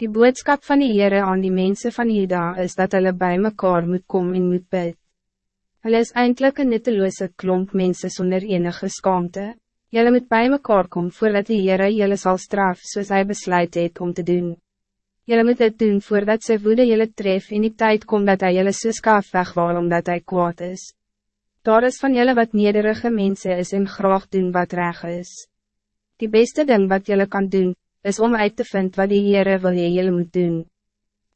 Die boodschap van die Heere aan die mensen van Juda is dat hulle bij mekaar moet komen en moet bid. Hulle is eindelijk een nutteloze klomp mensen zonder enige skaamte. Julle moet bij mekaar komen voordat die Heere julle zal straf soos hy besluit het om te doen. Julle moet dit doen voordat sy woede julle tref en die tijd komt dat hij julle soos kaaf wegwaal omdat hij kwaad is. Daar is van julle wat nederige mensen is en graag doen wat reg is. Die beste ding wat julle kan doen, is om uit te vinden wat die Heere wil jy julle moet doen.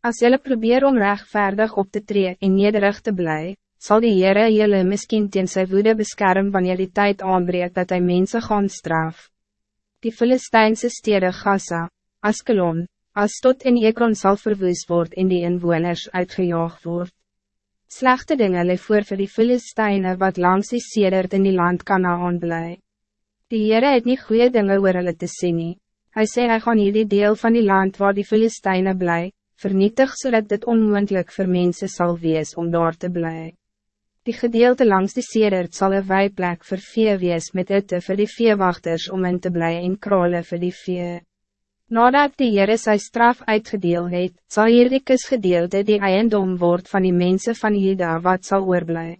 Als julle probeer om rechtvaardig op te tree en nederig te bly, zal die Heere julle miskien teen sy woede beskerm wanneer die tijd aanbreek dat hij mensen gaan straf. Die Filistijnse stede Gaza, Askelon, Astot en Ekron zal verwoes word en die inwoners uitgejaagd word. Slechte dingen leef voor vir die Filistijnen wat langs die sedert in die land kan aanblij. Die Heere het nie goeie dinge oor hulle te sien nie. Hij zei hij gaan die deel van die land waar die Filistijnen blij, vernietig zodat dit onmogelijk voor mensen zal wees om daar te blij. Die gedeelte langs die sedert zal een wijplek voor vee wees met uite voor die veewachters om in te blij en krale voor die vee. Nadat die Heere sy straf uitgedeel het, sal hierdie gedeelte die eiendom word van die mensen van Juda wat zal oorblij.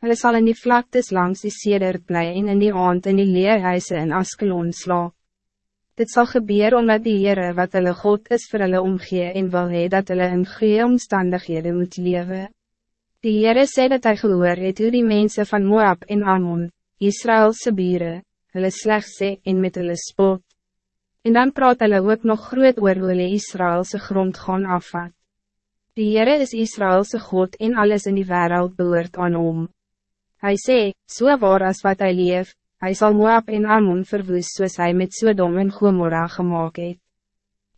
Hulle sal in die vlaktes langs die sedert blij en in die aand in die leerhuise in Askelon slaap. Dit zal gebeuren omdat die Heere wat hulle God is vir hulle omgee en wil hee dat hulle in goeie omstandighede moet leven. Die Heere sê dat hy gehoor het hoe die mensen van Moab en Ammon, Israëlse bieren, hulle slecht sê en met hulle spot. En dan praat hulle ook nog groot oor hoe hulle Israëlse grond gaan afvat. Die Heere is Israëlse God en alles in die wereld behoort aan hom. Hij sê, so waar as wat hij leeft, Hij zal Moab en Ammon verwoes soos hy met Sodom en Gomorra gemaakt het.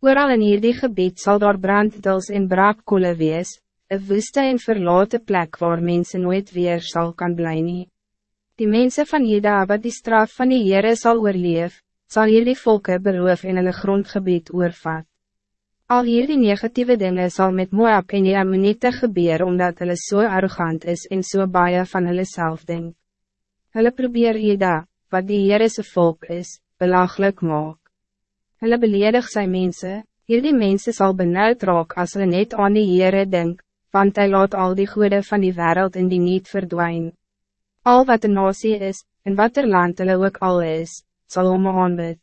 Ooral in hierdie gebied zal daar branddels en braakkoele wees, een woeste en verlaten plek waar mensen nooit weer zal kan blijven. Die mensen van Juda wat die straf van die Heere sal oorleef, sal hierdie volke beroof en hulle grondgebied oorvat. Al hierdie negatieve dingen zal met Moab en die Ammonite gebeur omdat hulle so arrogant is en so baie van hulle self denk. Hulle probeer Juda, wat die Heerese volk is, belachelijk maak. Hulle beledig sy mense, hierdie mense sal benauwd raak as hulle net aan die Heere denk, want hij laat al die goede van die wereld in die niet verdwijnen. Al wat een nasie is, en wat er land hulle ook al is, zal hom aanbid.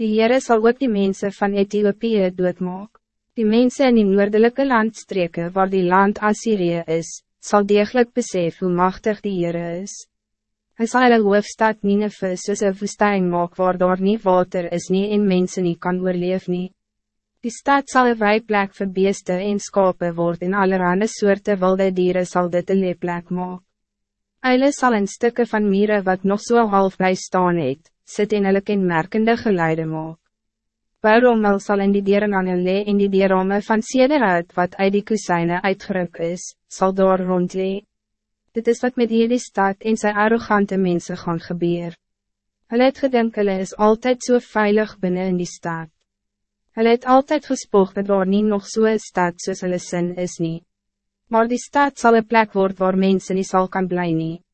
Die Heere sal ook die mensen van Ethiopië doodmaak. Die mensen in die noordelijke landstreken waar die land Assyrië is, zal degelijk besef hoe machtig die Heere is. Hij zal een hoofdstad Nineveh soos een woestijn maak waar daar nie water is nie en mense nie kan oorleef nie. Die stad zal een wijplek vir beeste en skape word en allerhande soorte wilde dieren zal dit een leeplek maak. Eile sal in stukken van mieren wat nog so half bij staan het, sit en hulle kenmerkende geluide maak. Bourommel sal in die dieren aan hulle en die dierome van sederhout wat uit die kusijne uitgeruk is, zal daar rondlee. Dit is wat met jullie stad en zijn arrogante mensen gaan gebeuren. Hulle het gedink hulle is altijd zo so veilig binnen in die stad. Hulle het altijd gespoog dat daar nie nog so een stad soos hulle sin is nie. Maar die stad zal een plek worden waar mensen niet zal kan blij nie.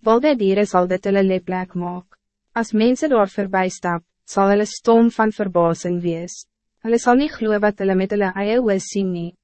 Wilde dieren zal dit hulle plek maak. Als mensen daar voorbij stap, zal hulle stom van verbazing wees. Hulle sal nie glo wat hulle met hulle eie oor sien nie.